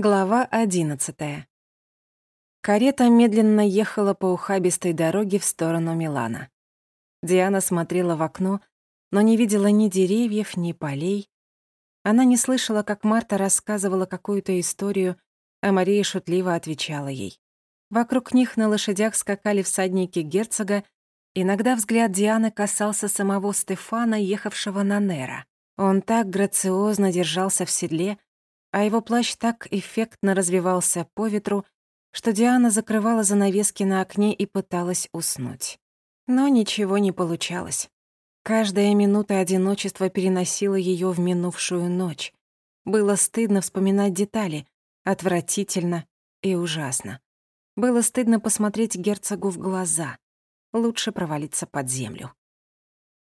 Глава одиннадцатая. Карета медленно ехала по ухабистой дороге в сторону Милана. Диана смотрела в окно, но не видела ни деревьев, ни полей. Она не слышала, как Марта рассказывала какую-то историю, а Мария шутливо отвечала ей. Вокруг них на лошадях скакали всадники герцога, иногда взгляд Дианы касался самого Стефана, ехавшего на Нера. Он так грациозно держался в седле, а его плащ так эффектно развивался по ветру, что Диана закрывала занавески на окне и пыталась уснуть. Но ничего не получалось. Каждая минута одиночества переносила ее в минувшую ночь. Было стыдно вспоминать детали, отвратительно и ужасно. Было стыдно посмотреть герцогу в глаза. Лучше провалиться под землю.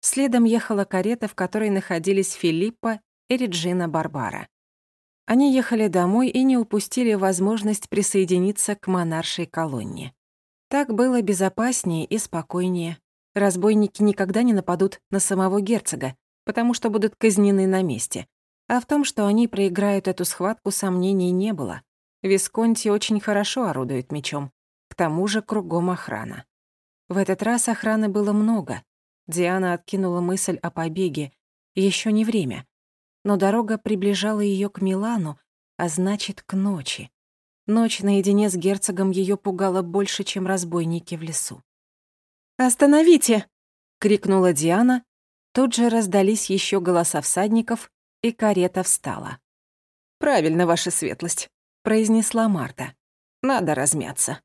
Следом ехала карета, в которой находились Филиппа и Реджина Барбара. Они ехали домой и не упустили возможность присоединиться к монаршей колонне. Так было безопаснее и спокойнее. Разбойники никогда не нападут на самого герцога, потому что будут казнены на месте. А в том, что они проиграют эту схватку, сомнений не было. Висконти очень хорошо орудует мечом. К тому же кругом охрана. В этот раз охраны было много. Диана откинула мысль о побеге. Еще не время но дорога приближала ее к Милану, а значит, к ночи. Ночь наедине с герцогом ее пугала больше, чем разбойники в лесу. «Остановите!» — крикнула Диана. Тут же раздались еще голоса всадников, и карета встала. «Правильно, ваша светлость», — произнесла Марта. «Надо размяться».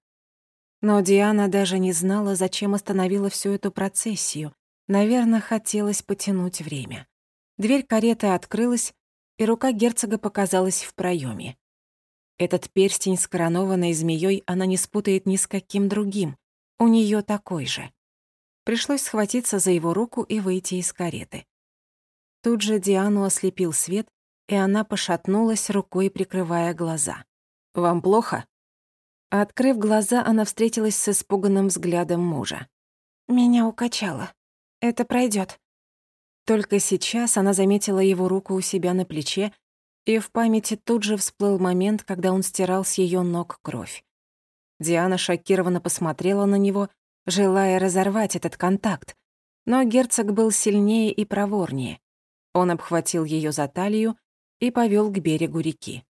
Но Диана даже не знала, зачем остановила всю эту процессию. Наверное, хотелось потянуть время. Дверь кареты открылась, и рука герцога показалась в проеме. Этот перстень с коронованной змеей она не спутает ни с каким другим. У нее такой же. Пришлось схватиться за его руку и выйти из кареты. Тут же Диану ослепил свет, и она пошатнулась, рукой прикрывая глаза. «Вам плохо?» Открыв глаза, она встретилась с испуганным взглядом мужа. «Меня укачало. Это пройдет. Только сейчас она заметила его руку у себя на плече, и в памяти тут же всплыл момент, когда он стирал с ее ног кровь. Диана шокированно посмотрела на него, желая разорвать этот контакт, но герцог был сильнее и проворнее. Он обхватил ее за талию и повел к берегу реки.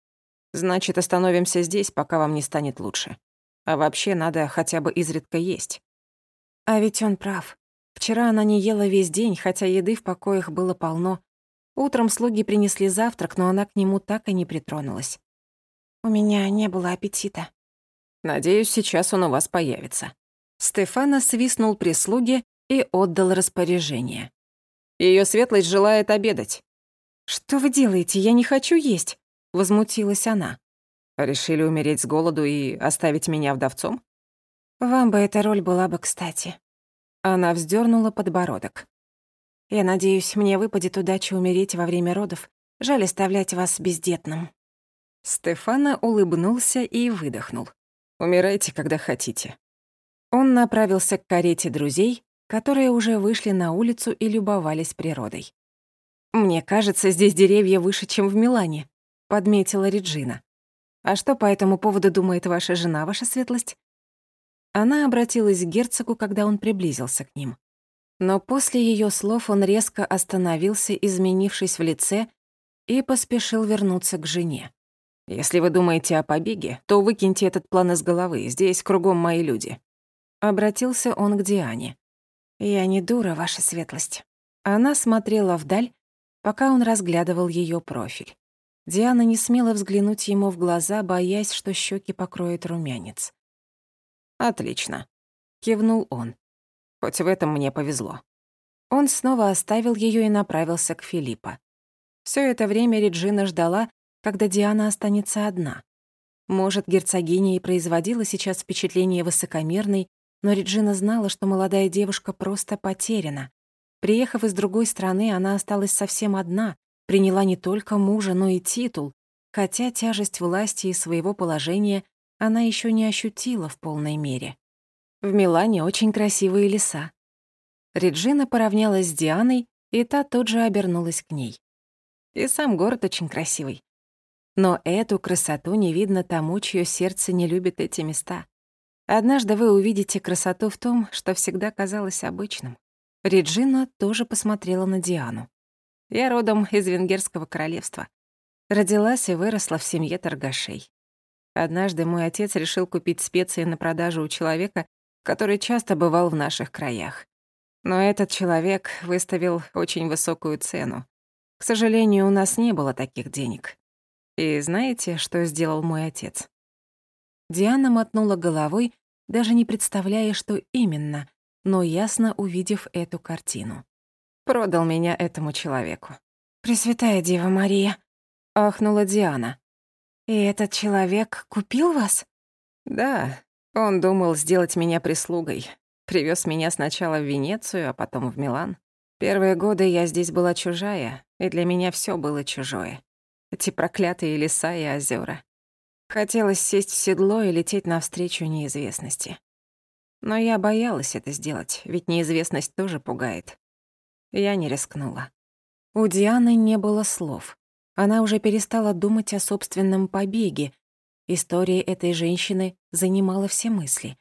«Значит, остановимся здесь, пока вам не станет лучше. А вообще надо хотя бы изредка есть». А ведь он прав. Вчера она не ела весь день, хотя еды в покоях было полно. Утром слуги принесли завтрак, но она к нему так и не притронулась. «У меня не было аппетита». «Надеюсь, сейчас он у вас появится». Стефана свистнул прислуге и отдал распоряжение. Ее светлость желает обедать». «Что вы делаете? Я не хочу есть», — возмутилась она. «Решили умереть с голоду и оставить меня вдовцом?» «Вам бы эта роль была бы кстати». Она вздернула подбородок. «Я надеюсь, мне выпадет удача умереть во время родов. Жаль оставлять вас бездетным». Стефана улыбнулся и выдохнул. «Умирайте, когда хотите». Он направился к карете друзей, которые уже вышли на улицу и любовались природой. «Мне кажется, здесь деревья выше, чем в Милане», — подметила Реджина. «А что по этому поводу думает ваша жена, ваша светлость?» Она обратилась к герцогу, когда он приблизился к ним. Но после ее слов он резко остановился, изменившись в лице, и поспешил вернуться к жене. «Если вы думаете о побеге, то выкиньте этот план из головы, здесь кругом мои люди». Обратился он к Диане. «Я не дура, ваша светлость». Она смотрела вдаль, пока он разглядывал ее профиль. Диана не смела взглянуть ему в глаза, боясь, что щеки покроет румянец. «Отлично», — кивнул он. «Хоть в этом мне повезло». Он снова оставил ее и направился к Филиппа. Все это время Реджина ждала, когда Диана останется одна. Может, герцогиня и производила сейчас впечатление высокомерной, но Реджина знала, что молодая девушка просто потеряна. Приехав из другой страны, она осталась совсем одна, приняла не только мужа, но и титул, хотя тяжесть власти и своего положения она еще не ощутила в полной мере. В Милане очень красивые леса. Реджина поравнялась с Дианой, и та тут же обернулась к ней. И сам город очень красивый. Но эту красоту не видно тому, чье сердце не любит эти места. Однажды вы увидите красоту в том, что всегда казалось обычным. Реджина тоже посмотрела на Диану. Я родом из Венгерского королевства. Родилась и выросла в семье торгашей. Однажды мой отец решил купить специи на продажу у человека, который часто бывал в наших краях. Но этот человек выставил очень высокую цену. К сожалению, у нас не было таких денег. И знаете, что сделал мой отец? Диана мотнула головой, даже не представляя, что именно, но ясно увидев эту картину продал меня этому человеку. «Пресвятая Дева Мария», — ахнула Диана. «И этот человек купил вас?» «Да, он думал сделать меня прислугой. Привез меня сначала в Венецию, а потом в Милан. Первые годы я здесь была чужая, и для меня все было чужое. Эти проклятые леса и озера. Хотелось сесть в седло и лететь навстречу неизвестности. Но я боялась это сделать, ведь неизвестность тоже пугает. Я не рискнула. У Дианы не было слов. Она уже перестала думать о собственном побеге. История этой женщины занимала все мысли.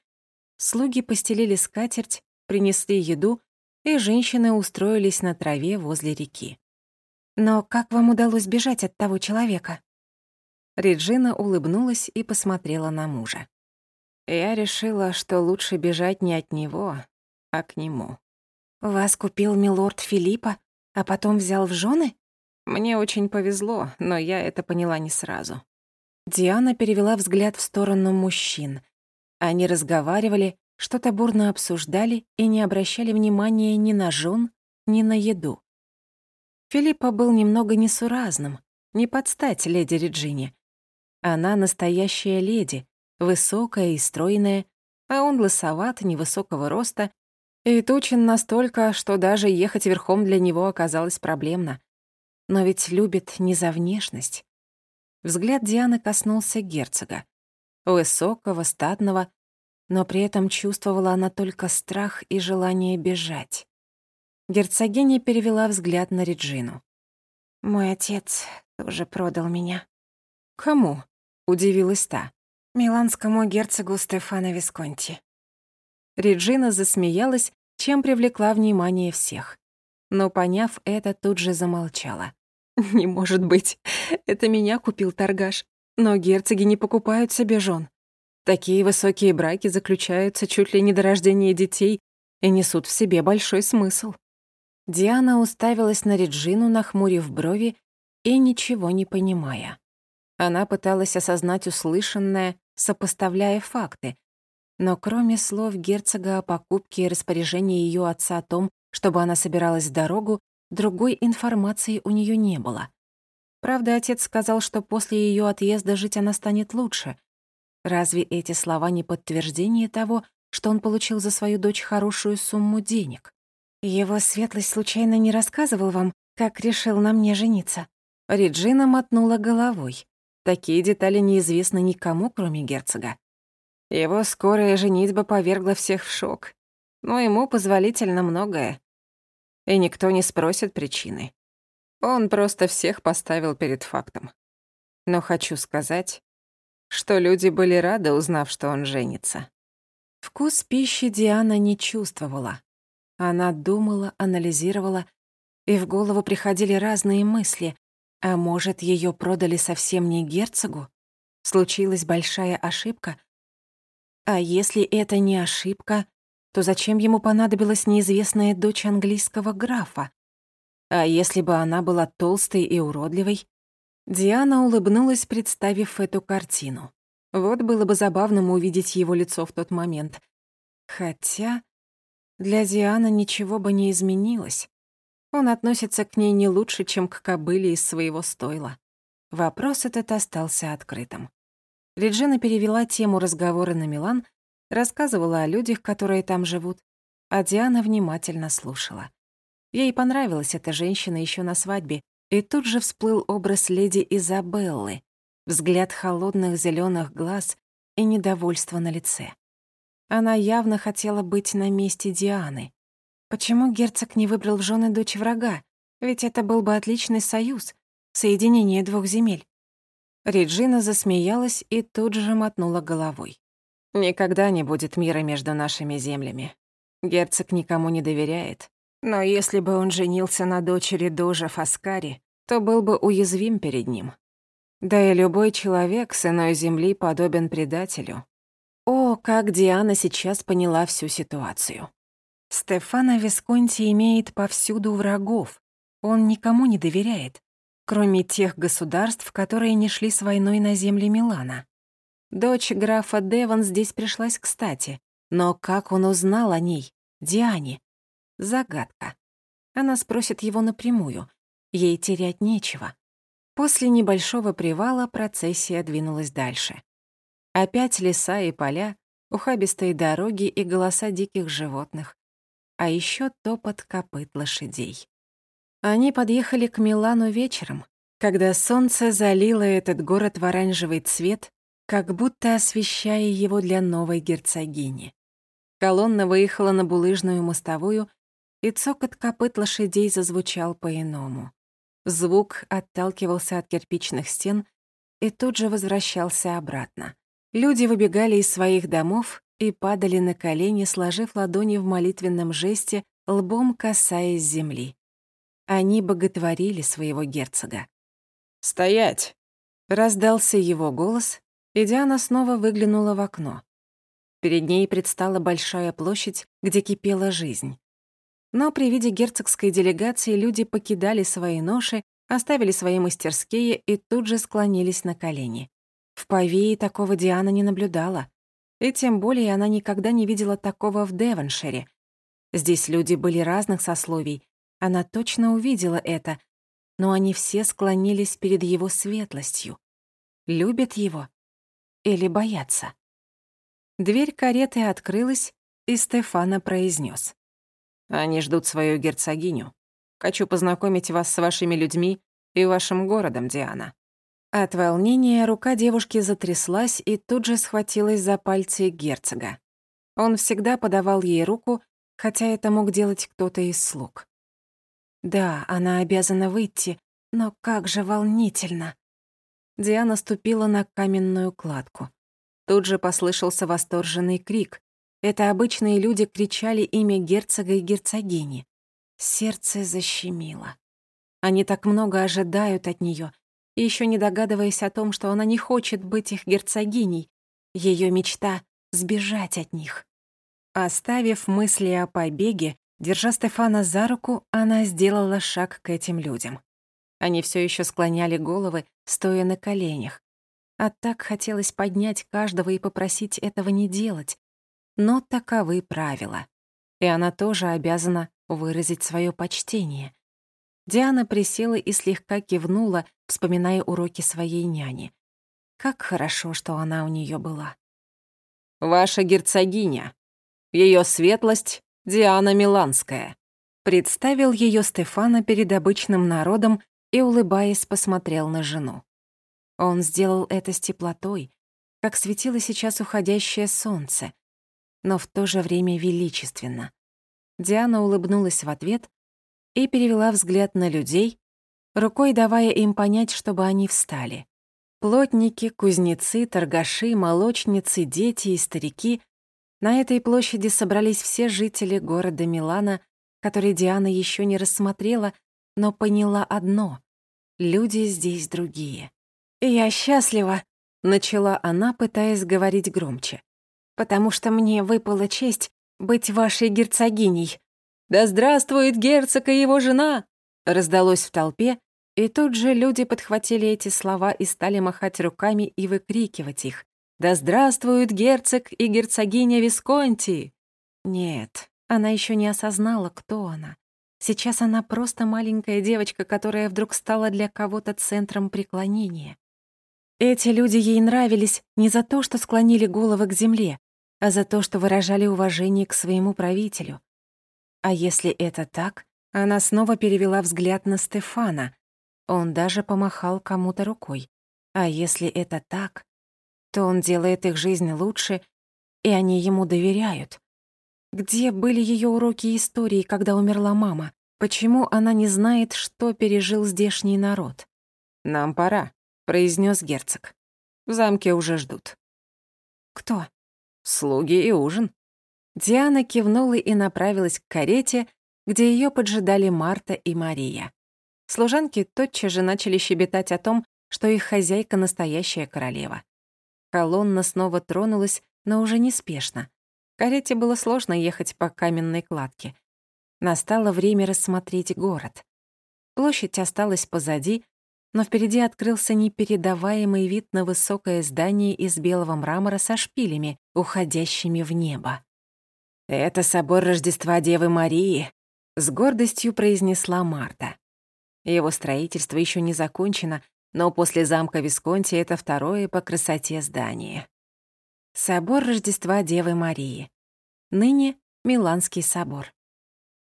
Слуги постелили скатерть, принесли еду, и женщины устроились на траве возле реки. «Но как вам удалось бежать от того человека?» Реджина улыбнулась и посмотрела на мужа. «Я решила, что лучше бежать не от него, а к нему». «Вас купил милорд Филиппа, а потом взял в жены? Мне очень повезло, но я это поняла не сразу. Диана перевела взгляд в сторону мужчин. Они разговаривали, что-то бурно обсуждали и не обращали внимания ни на жен, ни на еду. Филиппа был немного несуразным, не под стать леди Реджине. Она настоящая леди, высокая и стройная, а он лысоват, невысокого роста и тучен настолько, что даже ехать верхом для него оказалось проблемно. Но ведь любит не за внешность. Взгляд Дианы коснулся герцога. Высокого, статного, но при этом чувствовала она только страх и желание бежать. Герцогиня перевела взгляд на Реджину. «Мой отец тоже продал меня». «Кому?» — удивилась та. «Миланскому герцогу Стефано Висконти». Реджина засмеялась, чем привлекла внимание всех. Но, поняв это, тут же замолчала. «Не может быть. Это меня купил торгаш. Но герцоги не покупают себе жен. Такие высокие браки заключаются чуть ли не до рождения детей и несут в себе большой смысл». Диана уставилась на Реджину, нахмурив брови и ничего не понимая. Она пыталась осознать услышанное, сопоставляя факты, но кроме слов герцога о покупке и распоряжении ее отца о том, чтобы она собиралась в дорогу, другой информации у нее не было. Правда, отец сказал, что после ее отъезда жить она станет лучше. Разве эти слова не подтверждение того, что он получил за свою дочь хорошую сумму денег? Его светлость случайно не рассказывал вам, как решил на мне жениться? Реджина мотнула головой. Такие детали неизвестны никому, кроме герцога. Его скорая женитьба повергла всех в шок. Но ему позволительно многое. И никто не спросит причины. Он просто всех поставил перед фактом. Но хочу сказать, что люди были рады, узнав, что он женится. Вкус пищи Диана не чувствовала. Она думала, анализировала, и в голову приходили разные мысли. А может, ее продали совсем не герцогу? Случилась большая ошибка — а если это не ошибка, то зачем ему понадобилась неизвестная дочь английского графа? А если бы она была толстой и уродливой? Диана улыбнулась, представив эту картину. Вот было бы забавным увидеть его лицо в тот момент. Хотя для Дианы ничего бы не изменилось. Он относится к ней не лучше, чем к кобыле из своего стойла. Вопрос этот остался открытым. Реджина перевела тему разговора на Милан, рассказывала о людях, которые там живут, а Диана внимательно слушала. Ей понравилась эта женщина еще на свадьбе, и тут же всплыл образ леди Изабеллы, взгляд холодных зеленых глаз и недовольство на лице. Она явно хотела быть на месте Дианы. Почему герцог не выбрал в жены дочь врага? Ведь это был бы отличный союз, соединение двух земель. Реджина засмеялась и тут же мотнула головой. «Никогда не будет мира между нашими землями. Герцог никому не доверяет. Но если бы он женился на дочери Дожа Фаскари, то был бы уязвим перед ним. Да и любой человек с иной земли подобен предателю. О, как Диана сейчас поняла всю ситуацию. Стефано Висконти имеет повсюду врагов. Он никому не доверяет кроме тех государств, которые не шли с войной на земли Милана. Дочь графа Деван здесь пришлась кстати, но как он узнал о ней, Диане? Загадка. Она спросит его напрямую, ей терять нечего. После небольшого привала процессия двинулась дальше. Опять леса и поля, ухабистые дороги и голоса диких животных. А еще топот копыт лошадей. Они подъехали к Милану вечером, когда солнце залило этот город в оранжевый цвет, как будто освещая его для новой герцогини. Колонна выехала на булыжную мостовую, и цокот копыт лошадей зазвучал по-иному. Звук отталкивался от кирпичных стен и тут же возвращался обратно. Люди выбегали из своих домов и падали на колени, сложив ладони в молитвенном жесте, лбом касаясь земли. Они боготворили своего герцога. «Стоять!» — раздался его голос, и Диана снова выглянула в окно. Перед ней предстала большая площадь, где кипела жизнь. Но при виде герцогской делегации люди покидали свои ноши, оставили свои мастерские и тут же склонились на колени. В Павии такого Диана не наблюдала. И тем более она никогда не видела такого в Девоншире. Здесь люди были разных сословий, она точно увидела это, но они все склонились перед его светлостью. Любят его или боятся? Дверь кареты открылась, и Стефана произнес: «Они ждут свою герцогиню. Хочу познакомить вас с вашими людьми и вашим городом, Диана». От волнения рука девушки затряслась и тут же схватилась за пальцы герцога. Он всегда подавал ей руку, хотя это мог делать кто-то из слуг. Да, она обязана выйти, но как же волнительно. Диана ступила на каменную кладку. Тут же послышался восторженный крик. Это обычные люди кричали имя герцога и герцогини. Сердце защемило. Они так много ожидают от нее, еще не догадываясь о том, что она не хочет быть их герцогиней. Ее мечта — сбежать от них. Оставив мысли о побеге, Держа Стефана за руку, она сделала шаг к этим людям. Они все еще склоняли головы, стоя на коленях. А так хотелось поднять каждого и попросить этого не делать. Но таковы правила. И она тоже обязана выразить свое почтение. Диана присела и слегка кивнула, вспоминая уроки своей няни. Как хорошо, что она у нее была. «Ваша герцогиня. Ее светлость Диана Миланская. Представил ее Стефана перед обычным народом и, улыбаясь, посмотрел на жену. Он сделал это с теплотой, как светило сейчас уходящее солнце, но в то же время величественно. Диана улыбнулась в ответ и перевела взгляд на людей, рукой давая им понять, чтобы они встали. Плотники, кузнецы, торгаши, молочницы, дети и старики на этой площади собрались все жители города Милана, которые Диана еще не рассмотрела, но поняла одно — люди здесь другие. «Я счастлива», — начала она, пытаясь говорить громче, «потому что мне выпала честь быть вашей герцогиней». «Да здравствует герцог и его жена!» раздалось в толпе, и тут же люди подхватили эти слова и стали махать руками и выкрикивать их. Да здравствует герцог и герцогиня Висконти! Нет, она еще не осознала, кто она. Сейчас она просто маленькая девочка, которая вдруг стала для кого-то центром преклонения. Эти люди ей нравились не за то, что склонили головы к земле, а за то, что выражали уважение к своему правителю. А если это так, она снова перевела взгляд на Стефана. Он даже помахал кому-то рукой. А если это так, то он делает их жизнь лучше, и они ему доверяют. Где были ее уроки истории, когда умерла мама? Почему она не знает, что пережил здешний народ? «Нам пора», — произнес герцог. «В замке уже ждут». «Кто?» «Слуги и ужин». Диана кивнула и направилась к карете, где ее поджидали Марта и Мария. Служанки тотчас же начали щебетать о том, что их хозяйка — настоящая королева. Колонна снова тронулась, но уже неспешно. Карете было сложно ехать по каменной кладке. Настало время рассмотреть город. Площадь осталась позади, но впереди открылся непередаваемый вид на высокое здание из белого мрамора со шпилями, уходящими в небо. «Это собор Рождества Девы Марии», — с гордостью произнесла Марта. Его строительство еще не закончено, но после замка Висконти это второе по красоте здание. Собор Рождества Девы Марии. Ныне Миланский собор.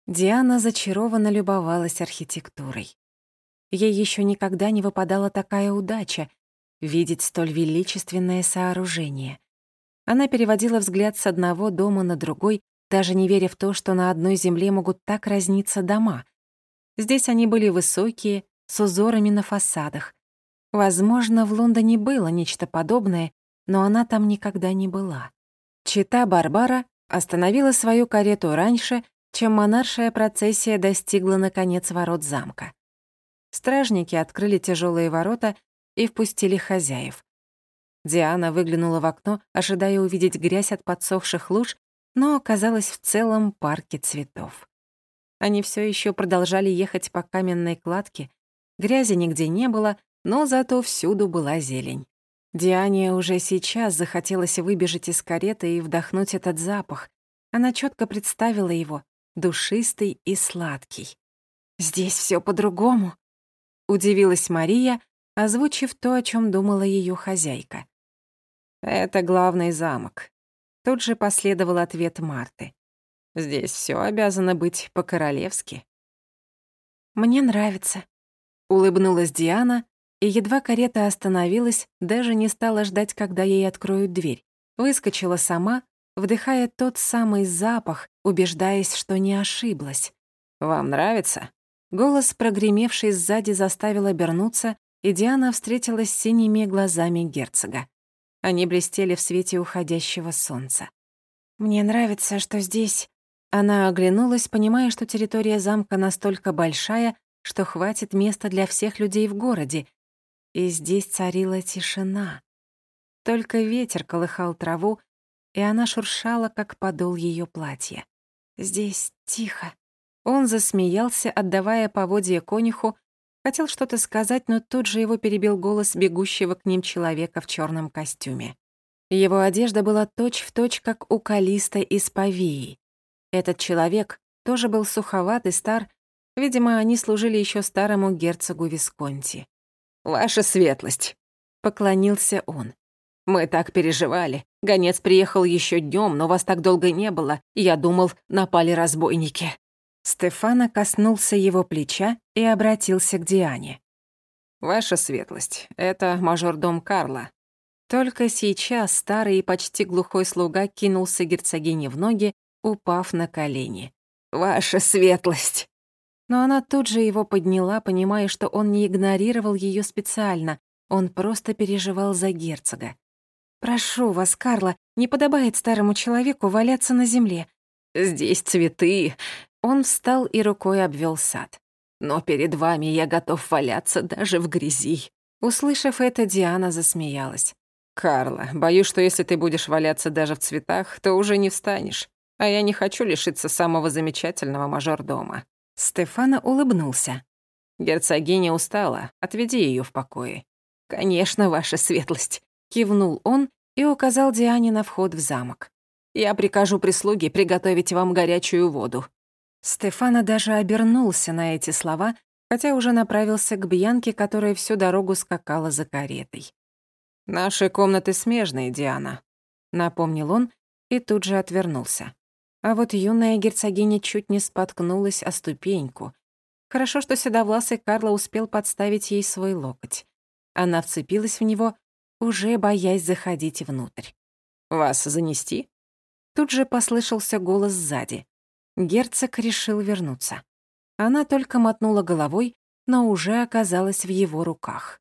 Диана зачарованно любовалась архитектурой. Ей еще никогда не выпадала такая удача — видеть столь величественное сооружение. Она переводила взгляд с одного дома на другой, даже не веря в то, что на одной земле могут так разниться дома. Здесь они были высокие, с узорами на фасадах. Возможно, в Лондоне было нечто подобное, но она там никогда не была. Чита Барбара остановила свою карету раньше, чем монаршая процессия достигла, наконец, ворот замка. Стражники открыли тяжелые ворота и впустили хозяев. Диана выглянула в окно, ожидая увидеть грязь от подсохших луж, но оказалась в целом парке цветов. Они все еще продолжали ехать по каменной кладке, грязи нигде не было, но зато всюду была зелень. Диане уже сейчас захотелось выбежать из кареты и вдохнуть этот запах. Она четко представила его, душистый и сладкий. «Здесь все по-другому», — удивилась Мария, озвучив то, о чем думала ее хозяйка. «Это главный замок». Тут же последовал ответ Марты. «Здесь все обязано быть по-королевски». «Мне нравится», — улыбнулась Диана, и едва карета остановилась, даже не стала ждать, когда ей откроют дверь. Выскочила сама, вдыхая тот самый запах, убеждаясь, что не ошиблась. «Вам нравится?» Голос, прогремевший сзади, заставил обернуться, и Диана встретилась с синими глазами герцога. Они блестели в свете уходящего солнца. «Мне нравится, что здесь...» Она оглянулась, понимая, что территория замка настолько большая, что хватит места для всех людей в городе, и здесь царила тишина. Только ветер колыхал траву, и она шуршала, как подол ее платья. Здесь тихо. Он засмеялся, отдавая поводья конюху, хотел что-то сказать, но тут же его перебил голос бегущего к ним человека в черном костюме. Его одежда была точь-в-точь, точь, как у Калиста из Павии. Этот человек тоже был суховат и стар, видимо, они служили еще старому герцогу Висконти. «Ваша светлость», — поклонился он. «Мы так переживали. Гонец приехал еще днем, но вас так долго не было. Я думал, напали разбойники». Стефана коснулся его плеча и обратился к Диане. «Ваша светлость, это мажордом Карла». Только сейчас старый и почти глухой слуга кинулся герцогине в ноги, упав на колени. «Ваша светлость!» Но она тут же его подняла, понимая, что он не игнорировал ее специально, он просто переживал за герцога. «Прошу вас, Карла, не подобает старому человеку валяться на земле. Здесь цветы, он встал и рукой обвел сад. «Но перед вами я готов валяться даже в грязи». Услышав это, Диана засмеялась. «Карла, боюсь, что если ты будешь валяться даже в цветах, то уже не встанешь. А я не хочу лишиться самого замечательного мажордома». Стефана улыбнулся. «Герцогиня устала. Отведи ее в покое». «Конечно, ваша светлость», — кивнул он и указал Диане на вход в замок. «Я прикажу прислуге приготовить вам горячую воду. Стефана даже обернулся на эти слова, хотя уже направился к Бьянке, которая всю дорогу скакала за каретой. «Наши комнаты смежные, Диана», — напомнил он и тут же отвернулся. А вот юная герцогиня чуть не споткнулась о ступеньку. Хорошо, что седовласый Карло успел подставить ей свой локоть. Она вцепилась в него, уже боясь заходить внутрь. «Вас занести?» Тут же послышался голос сзади. Герцог решил вернуться. Она только мотнула головой, но уже оказалась в его руках.